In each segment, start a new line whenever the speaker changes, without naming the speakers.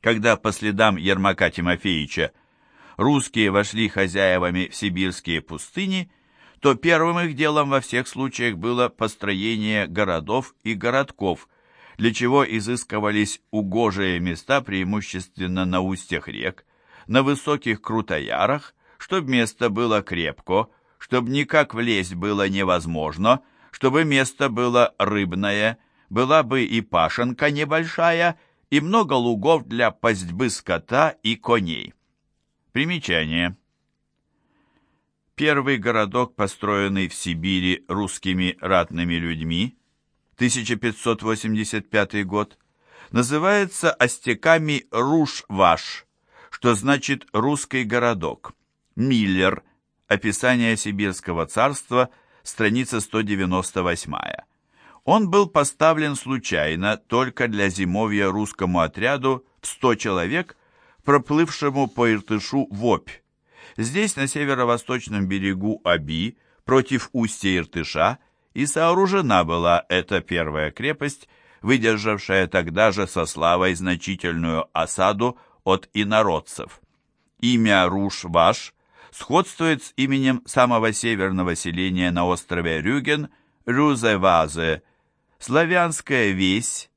когда по следам Ермака Тимофеевича русские вошли хозяевами в сибирские пустыни, то первым их делом во всех случаях было построение городов и городков, для чего изыскивались угожие места преимущественно на устьях рек, на высоких крутоярах, чтобы место было крепко, чтобы никак влезть было невозможно, чтобы место было рыбное, была бы и пашенка небольшая, и много лугов для пастьбы скота и коней. Примечание. Первый городок, построенный в Сибири русскими ратными людьми, 1585 год, называется остяками Руш-Ваш, что значит «русский городок». Миллер. Описание Сибирского царства, страница 198. Он был поставлен случайно только для зимовья русскому отряду в 100 человек, проплывшему по Иртышу в Обь. Здесь, на северо-восточном берегу Аби, против устья Иртыша, и сооружена была эта первая крепость, выдержавшая тогда же со славой значительную осаду от инородцев. Имя Руш-Ваш сходствует с именем самого северного селения на острове Рюген Рюзевазе. Славянская весь,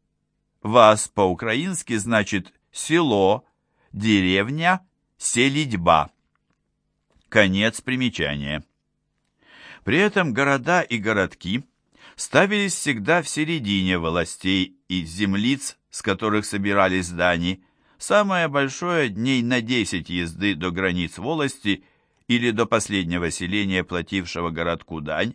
Вас по-украински значит село, деревня, селитьба. Конец примечания. При этом города и городки ставились всегда в середине властей и землиц, с которых собирались дани, самое большое дней на 10 езды до границ волости или до последнего селения, платившего городку дань,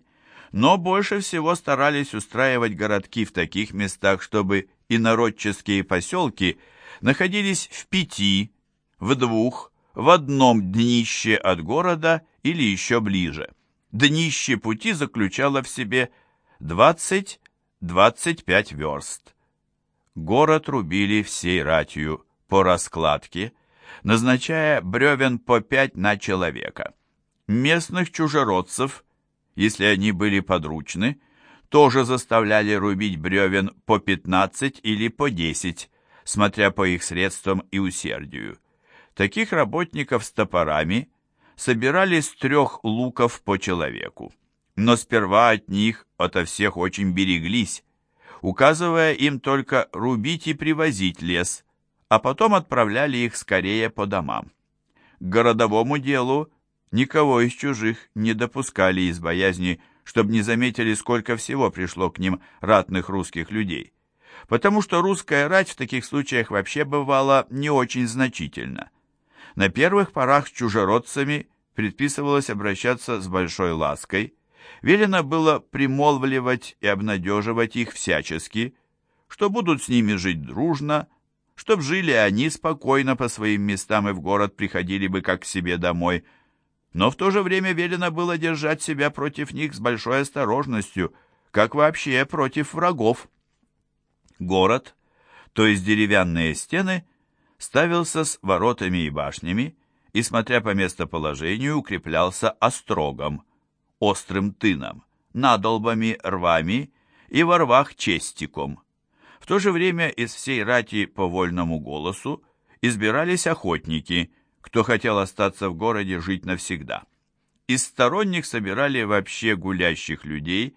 но больше всего старались устраивать городки в таких местах, чтобы инородческие поселки находились в пяти, в двух, в одном днище от города или еще ближе. Днище пути заключало в себе 20-25 верст. Город рубили всей ратью по раскладке, назначая бревен по пять на человека. Местных чужеродцев, если они были подручны, тоже заставляли рубить бревен по 15 или по 10, смотря по их средствам и усердию. Таких работников с топорами собирали с трех луков по человеку. Но сперва от них ото всех очень береглись, указывая им только рубить и привозить лес, а потом отправляли их скорее по домам. К городовому делу никого из чужих не допускали из боязни, чтобы не заметили, сколько всего пришло к ним ратных русских людей, потому что русская рать в таких случаях вообще бывала не очень значительна. На первых порах с чужеродцами предписывалось обращаться с большой лаской, велено было примолвливать и обнадеживать их всячески, что будут с ними жить дружно, чтоб жили они спокойно по своим местам и в город приходили бы как к себе домой, но в то же время велено было держать себя против них с большой осторожностью, как вообще против врагов. Город, то есть деревянные стены – ставился с воротами и башнями и, смотря по местоположению, укреплялся острогом, острым тыном, надолбами, рвами и во рвах честиком. В то же время из всей рати по вольному голосу избирались охотники, кто хотел остаться в городе жить навсегда. Из сторонних собирали вообще гулящих людей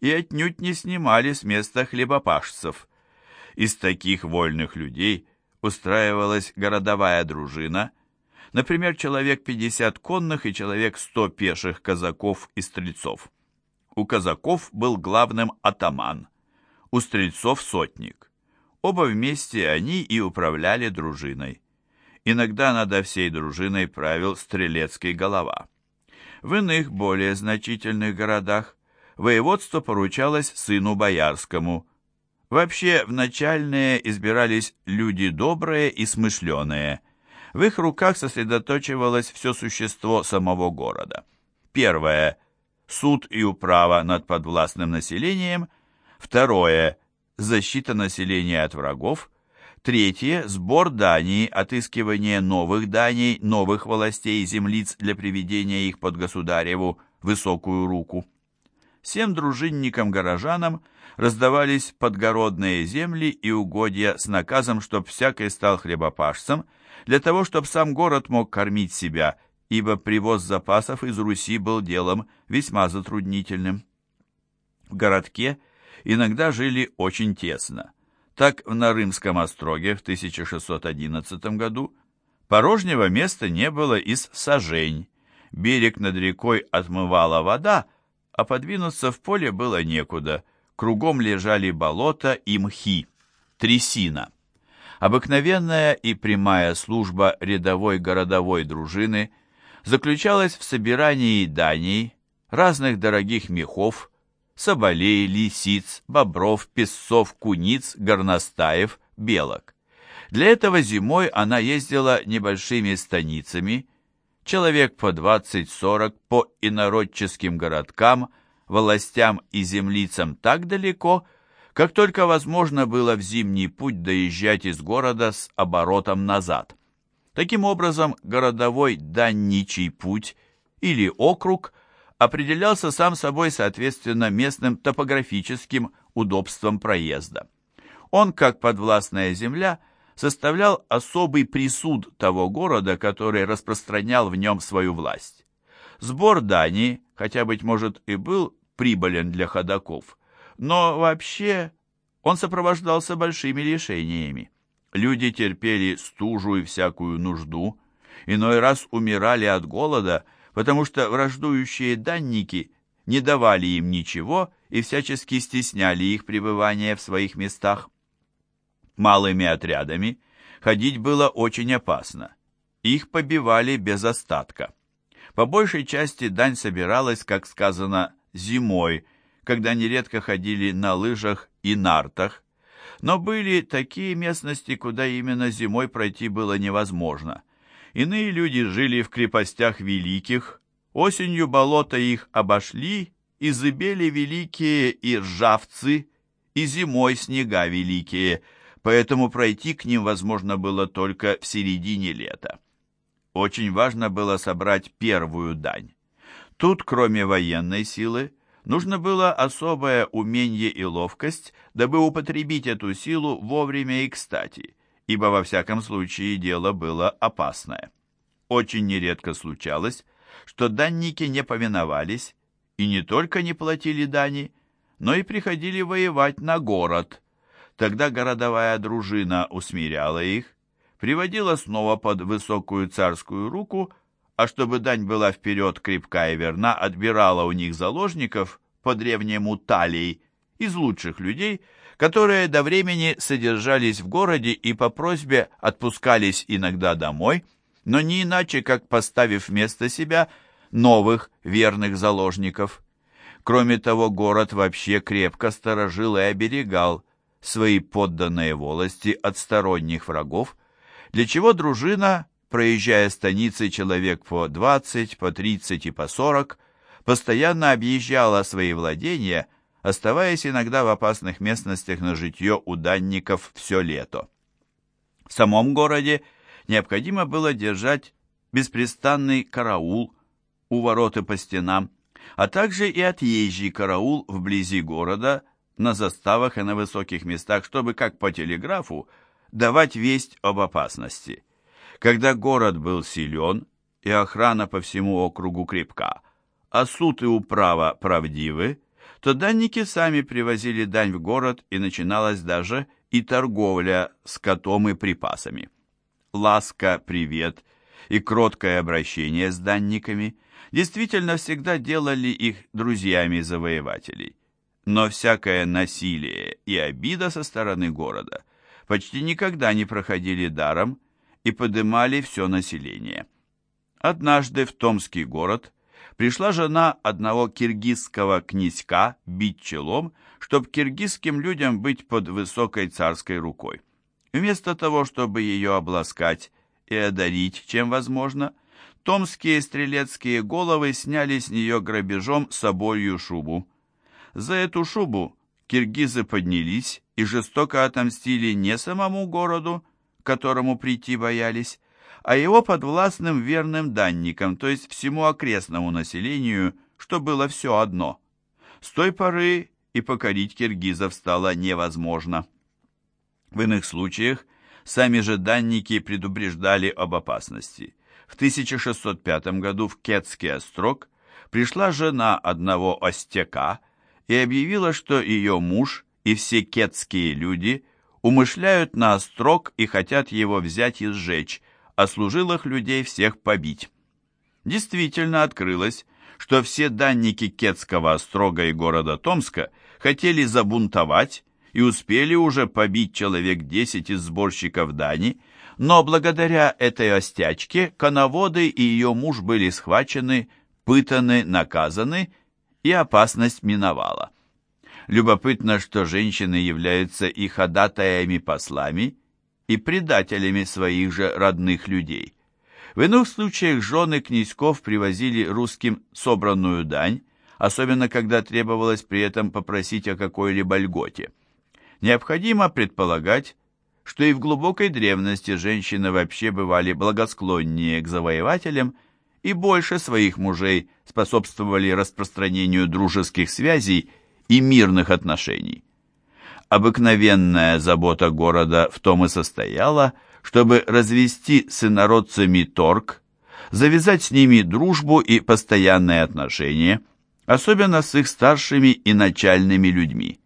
и отнюдь не снимали с места хлебопашцев. Из таких вольных людей – устраивалась городовая дружина, например, человек 50 конных и человек 100 пеших казаков и стрельцов. У казаков был главным атаман, у стрельцов сотник. Оба вместе они и управляли дружиной. Иногда над всей дружиной правил стрелецкий голова. В иных, более значительных городах воеводство поручалось сыну боярскому – Вообще, в начальные избирались люди добрые и смышленые. В их руках сосредоточивалось все существо самого города. Первое – суд и управа над подвластным населением. Второе – защита населения от врагов. Третье – сбор даний, отыскивание новых даний, новых властей и землиц для приведения их под государеву высокую руку. всем дружинникам-горожанам раздавались подгородные земли и угодья с наказом, чтоб всякий стал хлебопашцем, для того, чтобы сам город мог кормить себя, ибо привоз запасов из Руси был делом весьма затруднительным. В городке иногда жили очень тесно. Так в Нарымском остроге в 1611 году порожнего места не было из сажень. Берег над рекой отмывала вода, а подвинуться в поле было некуда. Кругом лежали болота и мхи, трясина. Обыкновенная и прямая служба рядовой городовой дружины заключалась в собирании даний, разных дорогих мехов, соболей, лисиц, бобров, песцов, куниц, горностаев, белок. Для этого зимой она ездила небольшими станицами, человек по 20-40 по инородческим городкам, властям и землицам так далеко, как только возможно было в зимний путь доезжать из города с оборотом назад. Таким образом, городовой данничий путь или округ определялся сам собой соответственно местным топографическим удобствам проезда. Он, как подвластная земля, составлял особый присуд того города, который распространял в нем свою власть. Сбор дани, хотя, быть может, и был прибылен для ходаков, но вообще он сопровождался большими лишениями. Люди терпели стужу и всякую нужду, иной раз умирали от голода – потому что враждующие данники не давали им ничего и всячески стесняли их пребывание в своих местах. Малыми отрядами ходить было очень опасно. Их побивали без остатка. По большей части дань собиралась, как сказано, зимой, когда нередко ходили на лыжах и нартах, но были такие местности, куда именно зимой пройти было невозможно. Иные люди жили в крепостях великих, осенью болота их обошли, и зыбели великие и ржавцы, и зимой снега великие, поэтому пройти к ним возможно было только в середине лета. Очень важно было собрать первую дань. Тут, кроме военной силы, нужно было особое умение и ловкость, дабы употребить эту силу вовремя и кстати, ибо во всяком случае дело было опасное. Очень нередко случалось, что данники не повиновались и не только не платили дани, но и приходили воевать на город. Тогда городовая дружина усмиряла их, приводила снова под высокую царскую руку, а чтобы дань была вперед крепка и верна, отбирала у них заложников по древнему талии из лучших людей, которые до времени содержались в городе и по просьбе отпускались иногда домой, но не иначе, как поставив вместо себя новых верных заложников. Кроме того, город вообще крепко сторожил и оберегал свои подданные волости от сторонних врагов, для чего дружина, проезжая станицы человек по 20, по 30 и по 40, постоянно объезжала свои владения, оставаясь иногда в опасных местностях на житье у данников все лето. В самом городе необходимо было держать беспрестанный караул у ворот и по стенам, а также и отъезжий караул вблизи города, на заставах и на высоких местах, чтобы, как по телеграфу, давать весть об опасности. Когда город был силен и охрана по всему округу крепка, а суд и управа правдивы, то данники сами привозили дань в город, и начиналась даже и торговля с котом и припасами. Ласка, привет и кроткое обращение с данниками действительно всегда делали их друзьями завоевателей. Но всякое насилие и обида со стороны города почти никогда не проходили даром и подымали все население. Однажды в Томский город пришла жена одного киргизского князька бить челом, чтобы киргизским людям быть под высокой царской рукой. Вместо того, чтобы ее обласкать и одарить, чем возможно, томские стрелецкие головы сняли с нее грабежом соболью шубу. За эту шубу киргизы поднялись и жестоко отомстили не самому городу, которому прийти боялись, а его подвластным верным данникам, то есть всему окрестному населению, что было все одно. С той поры и покорить киргизов стало невозможно. В иных случаях сами же данники предупреждали об опасности. В 1605 году в Кетский острог пришла жена одного остяка и объявила, что ее муж и все кетские люди умышляют на острог и хотят его взять и сжечь, а служилых людей всех побить. Действительно открылось, что все данники Кетского острога и города Томска хотели забунтовать и успели уже побить человек десять из сборщиков дани, но благодаря этой остячке коноводы и ее муж были схвачены, пытаны, наказаны, и опасность миновала. Любопытно, что женщины являются и ходатаями-послами, и предателями своих же родных людей. В иных случаях жены князьков привозили русским собранную дань, особенно когда требовалось при этом попросить о какой-либо льготе. Необходимо предполагать, что и в глубокой древности женщины вообще бывали благосклоннее к завоевателям и больше своих мужей способствовали распространению дружеских связей и мирных отношений. Обыкновенная забота города в том и состояла, чтобы развести с инородцами торг, завязать с ними дружбу и постоянные отношения, особенно с их старшими и начальными людьми.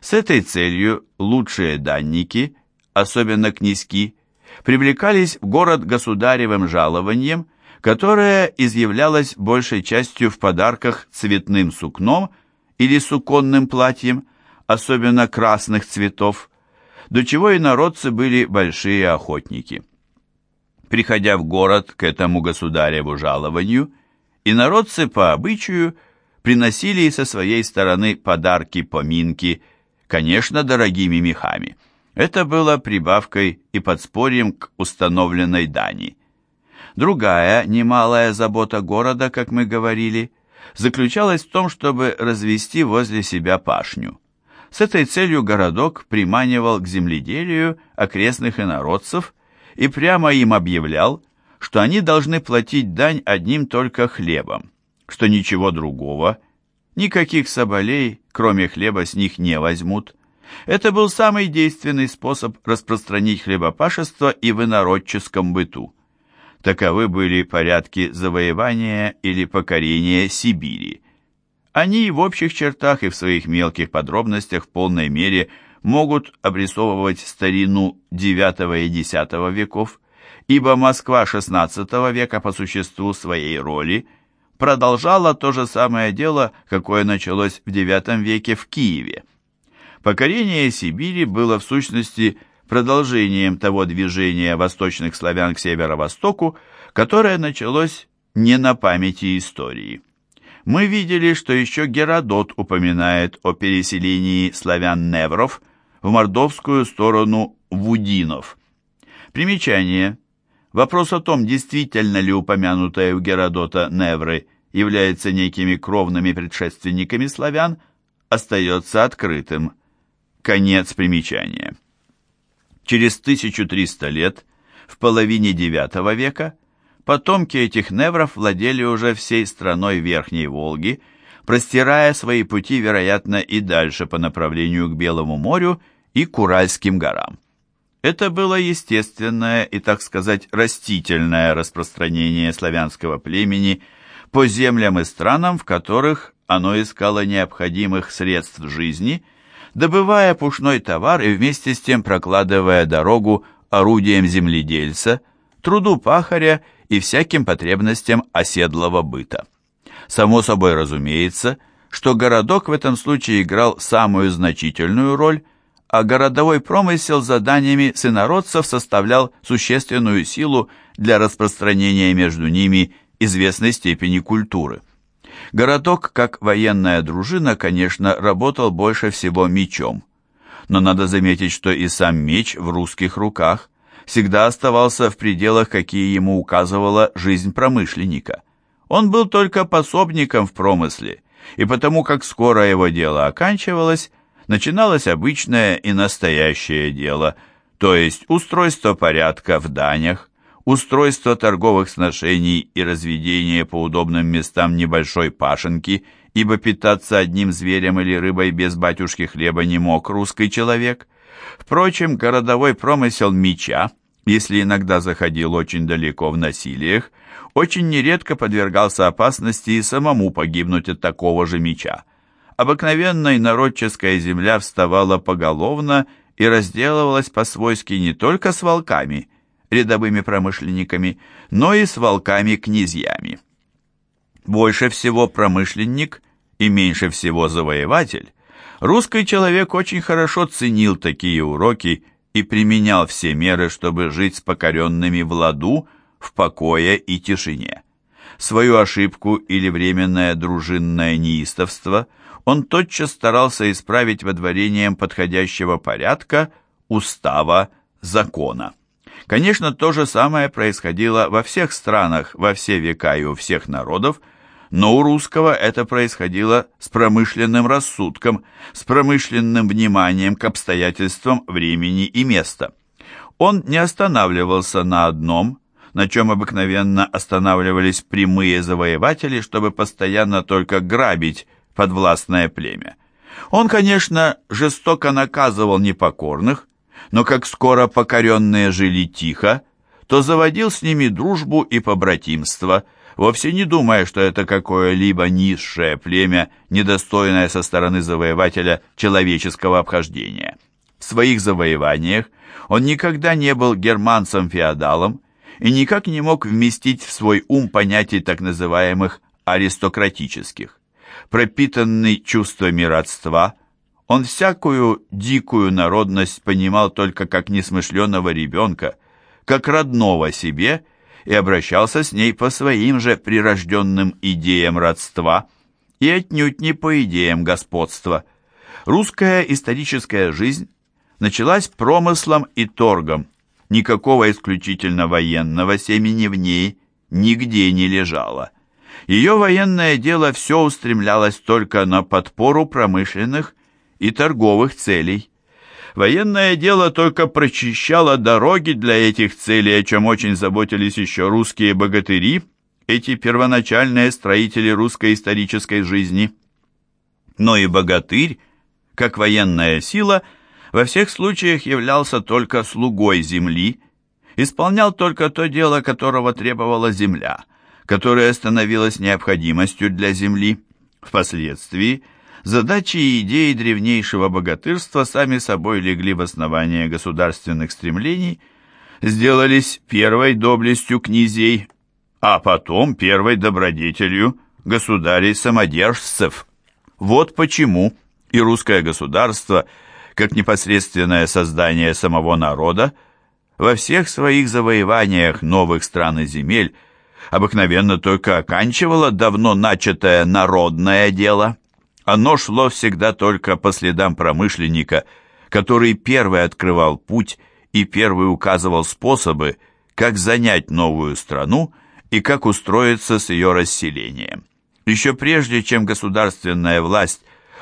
С этой целью лучшие данники, особенно князьки, привлекались в город государевым жалованием, которое изъявлялось большей частью в подарках цветным сукном или суконным платьем, особенно красных цветов, до чего и народцы были большие охотники. Приходя в город к этому государеву жалованию, и народцы по обычаю приносили со своей стороны подарки-поминки, конечно, дорогими мехами. Это было прибавкой и подспорьем к установленной дани. Другая немалая забота города, как мы говорили, заключалась в том, чтобы развести возле себя пашню. С этой целью городок приманивал к земледелию окрестных инородцев и прямо им объявлял, что они должны платить дань одним только хлебом, что ничего другого, никаких соболей, кроме хлеба, с них не возьмут. Это был самый действенный способ распространить хлебопашество и в инородческом быту. Таковы были порядки завоевания или покорения Сибири. Они в общих чертах и в своих мелких подробностях в полной мере могут обрисовывать старину IX и X веков, ибо Москва XVI века по существу своей роли продолжала то же самое дело, какое началось в IX веке в Киеве. Покорение Сибири было в сущности продолжением того движения восточных славян к северо-востоку, которое началось не на памяти истории. Мы видели, что еще Геродот упоминает о переселении славян-невров в мордовскую сторону Вудинов. Примечание. Вопрос о том, действительно ли упомянутые у Геродота невры являются некими кровными предшественниками славян, остается открытым. Конец примечания. Через 1300 лет, в половине IX века, потомки этих невров владели уже всей страной Верхней Волги, простирая свои пути, вероятно, и дальше по направлению к Белому морю и к Уральским горам. Это было естественное и, так сказать, растительное распространение славянского племени по землям и странам, в которых оно искало необходимых средств жизни – добывая пушной товар и вместе с тем прокладывая дорогу орудием земледельца, труду пахаря и всяким потребностям оседлого быта. Само собой разумеется, что городок в этом случае играл самую значительную роль, а городовой промысел заданиями сынородцев составлял существенную силу для распространения между ними известной степени культуры. Городок, как военная дружина, конечно, работал больше всего мечом. Но надо заметить, что и сам меч в русских руках всегда оставался в пределах, какие ему указывала жизнь промышленника. Он был только пособником в промысле, и потому как скоро его дело оканчивалось, начиналось обычное и настоящее дело, то есть устройство порядка в данях, устройство торговых сношений и разведение по удобным местам небольшой пашенки ибо питаться одним зверем или рыбой без батюшки хлеба не мог русский человек. Впрочем, городовой промысел меча, если иногда заходил очень далеко в насилиях, очень нередко подвергался опасности и самому погибнуть от такого же меча. Обыкновенная народческая земля вставала поголовно и разделывалась по-свойски не только с волками, рядовыми промышленниками, но и с волками-князьями. Больше всего промышленник и меньше всего завоеватель, русский человек очень хорошо ценил такие уроки и применял все меры, чтобы жить с покоренными в ладу, в покое и тишине. Свою ошибку или временное дружинное неистовство он тотчас старался исправить водворением подходящего порядка, устава, закона. Конечно, то же самое происходило во всех странах, во все века и у всех народов, но у русского это происходило с промышленным рассудком, с промышленным вниманием к обстоятельствам времени и места. Он не останавливался на одном, на чем обыкновенно останавливались прямые завоеватели, чтобы постоянно только грабить подвластное племя. Он, конечно, жестоко наказывал непокорных, но как скоро покоренные жили тихо, то заводил с ними дружбу и побратимство, вовсе не думая, что это какое-либо низшее племя, недостойное со стороны завоевателя человеческого обхождения. В своих завоеваниях он никогда не был германцем-феодалом и никак не мог вместить в свой ум понятий так называемых аристократических. Пропитанный чувствами родства, он всякую дикую народность понимал только как несмышленого ребенка, как родного себе, и обращался с ней по своим же прирожденным идеям родства и отнюдь не по идеям господства. Русская историческая жизнь началась промыслом и торгом, никакого исключительно военного семени в ней нигде не лежало. Ее военное дело все устремлялось только на подпору промышленных и торговых целей. Военное дело только прочищало дороги для этих целей, о чем очень заботились еще русские богатыри, эти первоначальные строители русской исторической жизни. Но и богатырь, как военная сила, во всех случаях являлся только слугой земли, исполнял только то дело, которого требовала земля, которое становилось необходимостью для земли. Впоследствии – Задачи и идеи древнейшего богатырства сами собой легли в основание государственных стремлений, сделались первой доблестью князей, а потом первой добродетелью государей-самодержцев. Вот почему и русское государство, как непосредственное создание самого народа, во всех своих завоеваниях новых стран и земель обыкновенно только оканчивало давно начатое народное дело. Оно шло всегда только по следам промышленника, который первый открывал путь и первый указывал способы, как занять новую страну и как устроиться с ее расселением. Еще прежде, чем государственная власть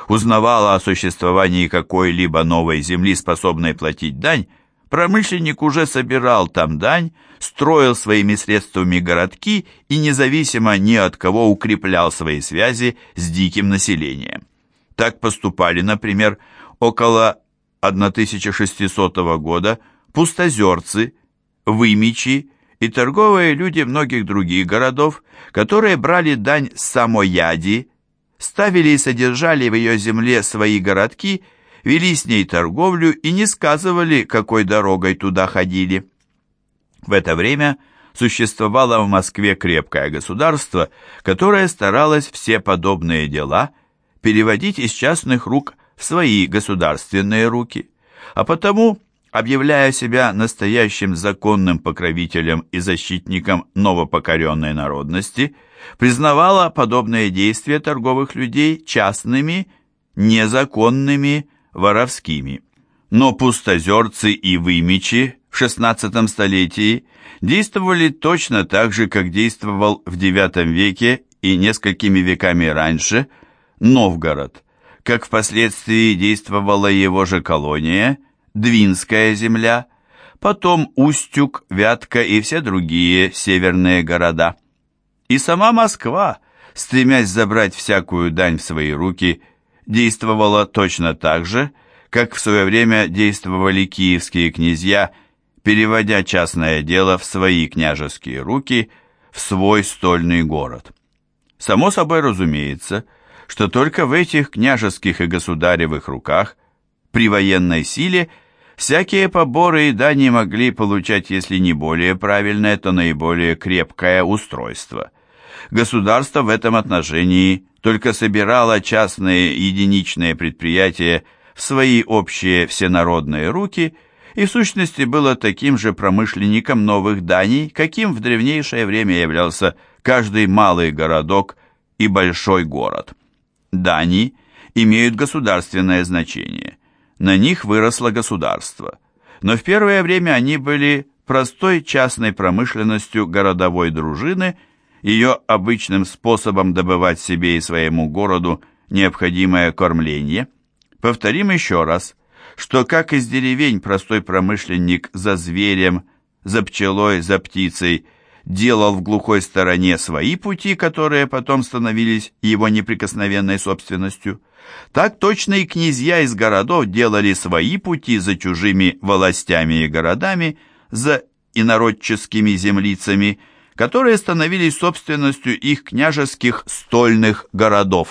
узнавала о существовании какой-либо новой земли, способной платить дань, промышленник уже собирал там дань, строил своими средствами городки и независимо ни от кого укреплял свои связи с диким населением. Так поступали, например, около 1600 года пустозерцы, вымичи и торговые люди многих других городов, которые брали дань самояди, ставили и содержали в ее земле свои городки, вели с ней торговлю и не сказывали, какой дорогой туда ходили. В это время существовало в Москве крепкое государство, которое старалось все подобные дела переводить из частных рук в свои государственные руки, а потому, объявляя себя настоящим законным покровителем и защитником новопокоренной народности, признавала подобные действия торговых людей частными, незаконными, воровскими. Но пустозерцы и вымечи в XVI столетии действовали точно так же, как действовал в IX веке и несколькими веками раньше Новгород, как впоследствии действовала его же колония, Двинская земля, потом Устюг, Вятка и все другие северные города. И сама Москва стремясь забрать всякую дань в свои руки, действовала точно так же, как в свое время действовали киевские князья, переводя частное дело в свои княжеские руки, в свой стольный город. Само собой разумеется, что только в этих княжеских и государевых руках при военной силе всякие поборы и дани могли получать, если не более правильное, то наиболее крепкое устройство. Государство в этом отношении только собирало частные единичные предприятия в свои общие всенародные руки и в сущности было таким же промышленником новых даний, каким в древнейшее время являлся каждый малый городок и большой город. Дани имеют государственное значение. На них выросло государство. Но в первое время они были простой частной промышленностью городовой дружины, ее обычным способом добывать себе и своему городу необходимое кормление. Повторим еще раз, что как из деревень простой промышленник за зверем, за пчелой, за птицей – делал в глухой стороне свои пути, которые потом становились его неприкосновенной собственностью, так точно и князья из городов делали свои пути за чужими властями и городами, за инородческими землицами, которые становились собственностью их княжеских стольных городов.